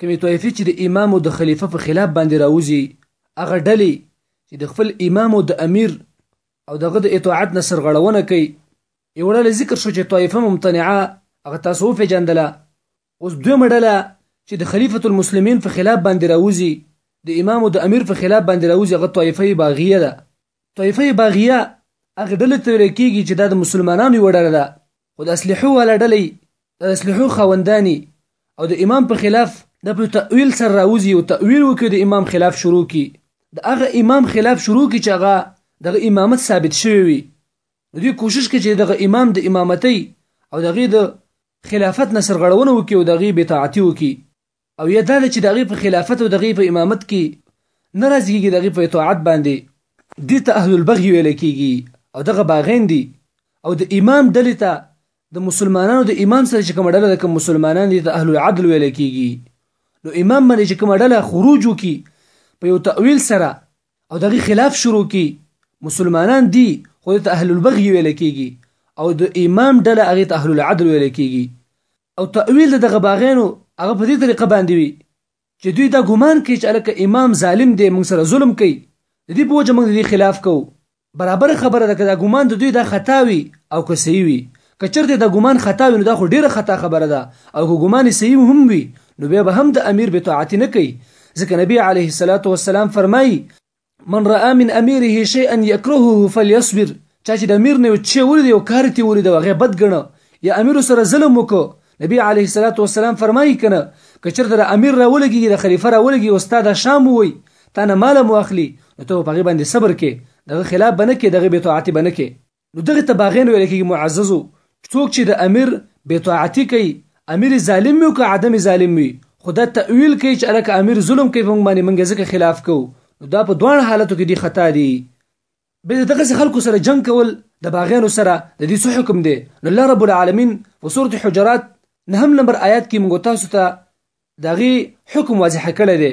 کومې طایفې چې د امام او د خلیفه په خلاف باندې راوځي هغه ډلې چې د خپل امام او د امیر او دغه د اطاعت نه سرغړونه کوي یو ډله ذکر شو چې طایفه ممتنعه هغه تاسو وپېژندله اوس دویمه ډله چې د خلیفة المسلمین په خلاف باندې راوځي د امام او د امیر په خلاف باندې راوځي هغه طایفه باغیه ده طایفه باغیه هغه ډلې ته ویل کېږي چې دا د مسلمانانو یوه ډله ده خو د اسلحو والا ډلې د اسلحو خاونداني او د امام په خلاف د په تأویل سره راوځي او تأویل وکړي د امام خلاف شروع کی د هغه امام خلاف شروع کی چې هغه دغه امامت ثابت شوی وي نو دوی کوشش کوي چې دغه امام د امامتۍ او دغه د خلافت نه سرغړونه وکړي او دغه بیطاعتي وکړي او یا دا ده چې د هغه په خلافت او د هغه په امامت کې نه راضي کېږي، د هغه په اطاعت باندې، دې ته اهل البغي ویل کېږي او دغه باغین دي او د امام ډلې ته د مسلمانانو د امام سره چې کومه ډله ده کوم مسلمانان دي ته اهل العدل ویل کېږي نو امام باندې چې کومه ډله خروج وکړي په یو تأویل سره او دغه خلاف شروع کی مسلمانان دي خو د اهل البغي ویل کېږي او د امام ډله هغه ته اهل العدل ویل کېږي او تأویل د دغه باغیانو هغه په دې طریقه باندې وي چې دوی دا ګمان کوي چې الکه امام ظالم دی موږ سره ظلم کوي د دې په وجه موږ د دې خلاف کوو برابر خبره ده که دا ګمان د دوی دا خطا وي او که صحیح وي که چرته دا ګمان خطا وي نو دا خو ډیره خطا خبره ده او که ګمان صحیح هم وي نو بیا به هم د امیر به طاعت نه کوي ځکه نبی علیه الصلاۃ والسلام فرمایي من رأى من اميره شيئا يكرهه فليصبر چا چې د امیر نه چې ولید یو کار تی ولید او غیبت غنه یا امیر سره ظلم وکړو نبی علیه الصلاۃ والسلام فرمایي کنه کچرته د امیر راولګي د خلیفہ راولګي استاد شام وي تا نه مال مو اخلي نو ته په غي باندې صبر کې دغه خلاف بنه کې دغه بیتوعات بنه کې نو دغه ته باغین ویل کېږي معززو څوک چې د امیر بې طاعتي کوي امیر ظالم وي که عدم ظالم وي خو دا تأویل کوي چې الکه امیر ظلم کوي په موږ باندې موږ ځکه خلاف کوو نو دا په دواړو حالتو کې دي خطا دي به د دغه خلکو سره جنگ کول د باغیانو سره د دې څه حکم دی نو الله رب العالمین په سورته حجرات نهم نمبر آیات کې موږ تاسو ته دغه حکم واضح کړی دی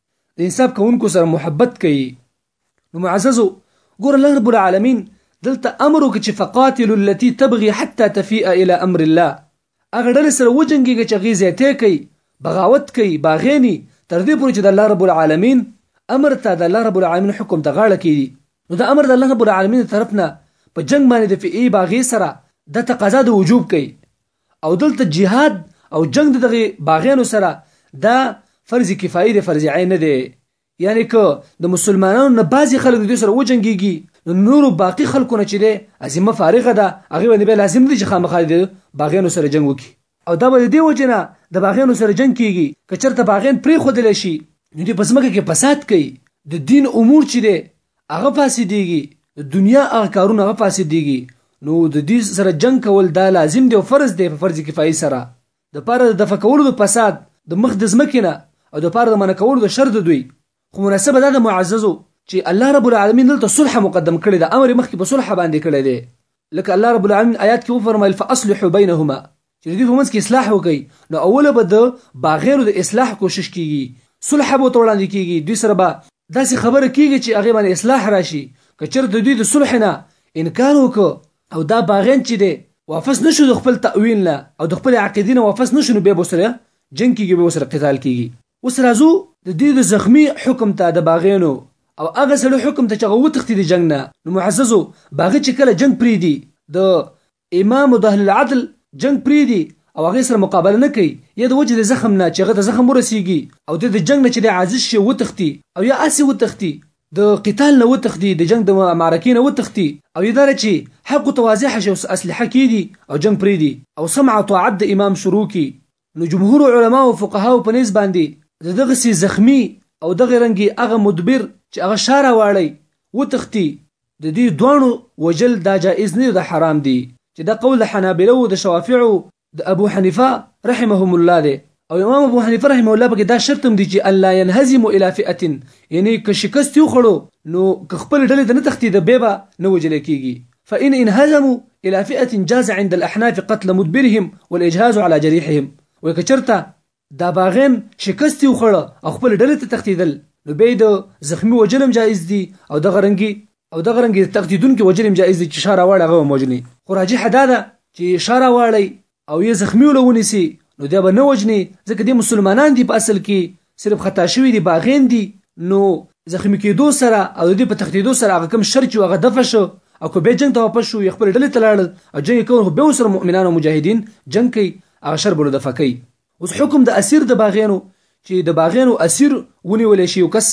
د انصاف کوونکو سره محبت کوي نو معززو ګور الله رب العالمین دلته امر وکړي چې فقاتل التي تبغي حتى تفيء الى امر الله هغه ډلې سره وجنګيږي چې هغه زیاتې کوي بغاوت کوي باغېني تر دې پورې چې د الله رب العالمین امر ته د الله رب العالمین حکم ته غاړه کیدي نو دا امر د الله رب العالمین طرف نه په جنگ باندې د فئې باغې سره د تقاضا د وجوب کوي او دلته جهاد او جنگ دغه باغیانو سره دا فرض کفایي دی فرض عین نه دی یعنی که د مسلمانانو نه بعضی خلک د دوی سره وجنګیږي نو نورو باقی خلکو نه چې دی عظیمه فارغه ده هغه باندې به لازم دی چې خامخا د باغیانو سره جنگ وکړي او دا به د دې وجه نه د باغیانو سره جنگ کیږي که چرته باغیان پرې خودل شي نو دوی په ځمکه کې فساد کوي د دین امور چې دی هغه فاسدیږي د دنیا هغه کارونه هغه فاسدیږي نو د دې سره جنگ کول دا لازم دی او فرض دی په فرض کفایي سره د پاره د دفع کولو د فساد د مخ د ځمکې نه او د پاره د منع کولو د شر د دوی خو مناسبه دا د معززو چې الله رب العالمین دلته صلح مقدم کړی د امر مخکې په صلح باندې کړی دی لکه الله رب العالمین آیات کې وفرمایل فاصلحوا بینهما چې د دوی په منځ کې اصلاح وکړي نو اوله به د باغیرو د اصلاح کوشش کیږي صلح به ورته وړاندې کیږي دوی سره به داسې خبره کیږي چې هغې باندې اصلاح راشي که چېرې د دوی د صلح نه انکار وکړو او دا باغیان چې دی واپس نشو د خپل تأویل نه او د خپل عقیدې نه واپس نشو نو بیا به سره جنګ کیږي به سره قتال کیږي اوس راځو د دوی د زخمي حکم ته، د باغيانو او هغه سړي حکم ته چې هغه وتښتي د جنګ نه، نو معززو باغي چې کله جنګ پرېږدي د امام د اهل العدل جنګ پرېږدي او هغه سره مقابله نه کوي يا د وجې د زخم نه چې هغه ته زخم ورسېږي او دی د جنګ نه چې دی عاجز شي وتښتي او يا هسې وتښتي د قتال نه وتښتي د جنګ د معرکې نه وتښتي او يا داره چې حق ورته واضح شي او اسلحه کېږدي او جنګ پرېږدي او سمع او طاعت د امام شروع کړي نو جمهور علماء او فقهاو په نيز باندي د دغسي زخمي او دغه رنګي هغه مدبر چي هغه شا راواړی وتښتي د دي دواړو وژل دا جائز نه دي او دا حرام دي چي دا قول د حنابله وو د شوافعو د ابو حنيفه رحمهم الله دی او امام ابو حنيفه رحمه الله پکې دا شرط هم دي چي ان لا ينهزم الى فئه يعني که شکست يې وخوړو نو که خپلي ډلي ته نه تښتيده بيا به نه وژل کيږي فإن انهزمو الى فئة جاز عند الاحناف قتل مدبرهم والاجهاز على جريحهم وای که چرته دا باغین شکست یې وخوړ او خپل ډلې ته تښتیدل نو بیا د زخمی وژل هم جایز دي او دغه رنګي او دغه رنګي تښتیدونکي وژل هم جایز دي چې شا راواړي هغه هم وژني خو راجحه دا ده چې شا راواړی او یې زخمی له ونیسي نو دا به نه وجني ځکه دې مسلمانان دي په اصل کې صرف خطا شوي دي باغین دي نو زخمی کېدو سره او د دې په تختیدو سره هغه کوم شر چې هغه دفع شو او که به جنگ ته واپس شو یا خپل ډلې ته لاړل او جنگ کوي خو به سره مؤمنان او مجاهدین جنگ کوي هغه شر بل دفع کوي اوس حکم د اسیر د باغینو چې د باغینو اسیر ونیول شي یو کس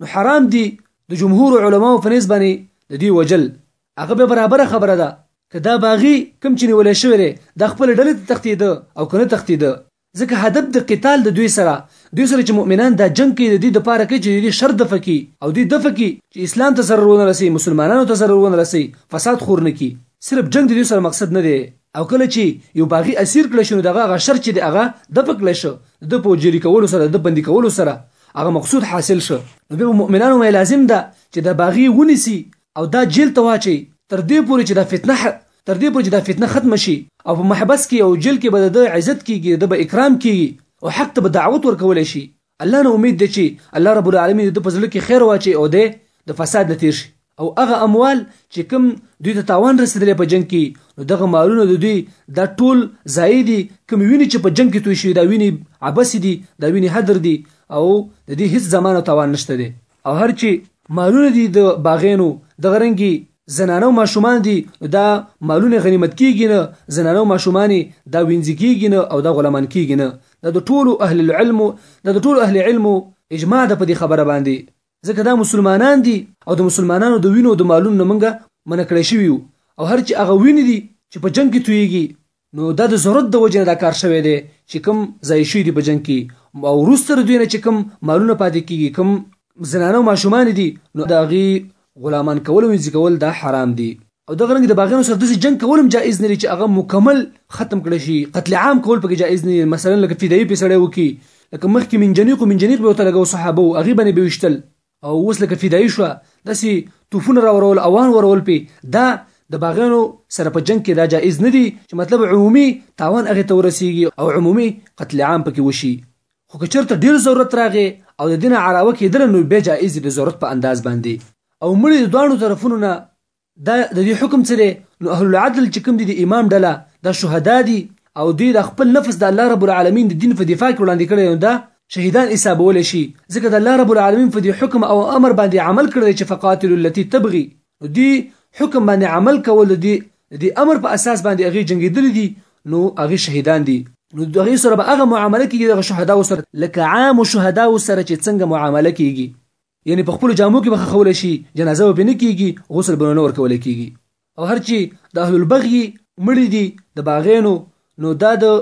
نو حرام دي د جمهور علماو په نسبت باندې د دې وجل هغه به برابره خبره ده که دا باغي کوم چې نیول شوی دی دا خپل ډلې ته تختیده او کنه تختیده ځکه هدف د قتال د دوی سره دوی سره چې مؤمنان دا جنگ کوي د دې لپاره کوي چې د دې شر دفع کړي او دې دفع کړي چې اسلام ته ضرر ونه رسي مسلمانانو ته ضرر ونه رسي فساد خور نه کړي صرف جنگ د دوی سره مقصد نه دی او کله چې یو باغي اسیر کړی شو نو دغه هغه شر چې د هغه د پکړی شو د په جری کولو سره د بندي کولو سره هغه مقصود حاصل شو نو به مؤمنانو مې لازم ده چې د باغي ونیسي او دا جیل ته واچوي تر دې پورې چې دا فتنه تر دې پورې چې دا فتنه ختمه شي او په محبس کې او جیل کې به د ده عزت کېږي د ده به اکرام کېږي او حق ته به دعوت ورکولی شي الله نه امید دی چې الله رب العالمین د ده په زړه کې خیر واچي او دی د فساد نه تیر شي او هغه اموال چې کوم دوی ته تاوان رسېدلی په جنګ کې نو دغه مالونه د دوی دا ټول ضایع دي کوم ویني چې په جنګ کې توی شوي دا ویني عبسې دي دا ویني هدر دي او د دې هیڅ زمان او تاوان نشته دی او هر چی مالونه دي د باغینو دغه رنګي زنانه او ماشومان دي نو دا مالونه غنیمت کیږي نه زنانه او ماشومان دا وینځي کیږي نه او دا غلامان کیږي نه دا د ټولو اهل العلم دا د ټولو اهل علم اجماع ده په دې خبره باندې ځکه دا مسلمانان دي او د مسلمانانو د وینو او د مالونو نه منګه منکړی شوی او هر چې هغه ویني دي چې په جنگ کې تویږي نو دا د ضرورت د وجې نه دا کار شوی دی چې کوم ځای شوی دی په جنګ کې او وروسته د دوی نه چې کوم مالونه پاتې کېږي کوم زنانه او ماشومان دي نو د هغې غلامان کول او انځي کول دا حرام دي او دغه رنګ د باغیانو سره داسې جنګ کول هم جایز نه دي چې هغه مکمل ختم کړی شي قتل عام کول پکې جایز نه دي مثلا لکه فدایي پې سړی وکړي لکه مخکې منجنیق او منجنیق به ورته لګو صحابه هغې باندې به ویشتل او اوس لکه فدايي شو داسې توفونه راورول اوان ورول پی دا د باغیانو سره په جنگ کې دا جائز نه دي چې مطلب عمومي تاوان هغه ته ورسیږي او عمومي قتل عام پکې وشي خو که چرته ډیر ضرورت راغی او د دینه علاوه کېدل نو به جائز دي د ضرورت په انداز باندې او مړي د دوانو طرفونو نه دا د دوی حکم څه دی؟ نو اهل العدل چې کوم دي د امام ډله دا شهدا دي او دوی دا خپل نفس د الله رب العالمین د دین په دفاع کې وړاندې کړی نو دا شهیدان حسابولی شي ځکه د الله رب العالمین په دې حکم او امر باندې عمل کړی چې فقاتلو التي تبغي نو دوی حکم باندې عمل کول د دې د دې امر په اساس باندې هغه جنگیدل دي نو هغه شهیدان دي نو دغه سره به هغه معامله کیږي د شهدا سره لکه عام شهدا سره چې څنګه معامله کیږي یعنی په خپلو جامو کې به خښول شي، جنازه به پرې نه کېږي، غسل به نه ورکول کېږي او هر چې د اهل البغي مړي دي د باغیانو نو دا د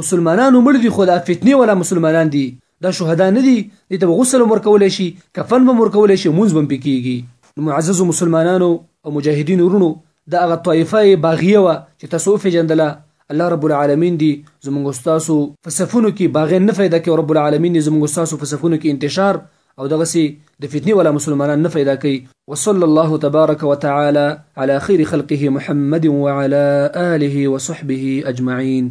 مسلمانانو مړي دي خو دا فتنې والا مسلمانان دي دا شهدا نه دي دې ته به غسل هم ورکولی شي کفن به هم ورکولی شي مونځ به هم پرې کېږي نو معززو مسلمانانو او مجاهدینو وروڼو دا هغه طایفه باغیه وه چې تاسو وپېژندله الله رب العالمین دې زموږ ستاسو په صفونو کې باغیان نه پیدا کوي او رب العالمین دې زموږ ستاسو په صفونو کې انتشار او دغسی د فتنی والا مسلمانان نه فیدا کوي وصلی الله تبارک وتعالی علی خیر خلقه محمد وعلی آله وصحبه اجمعین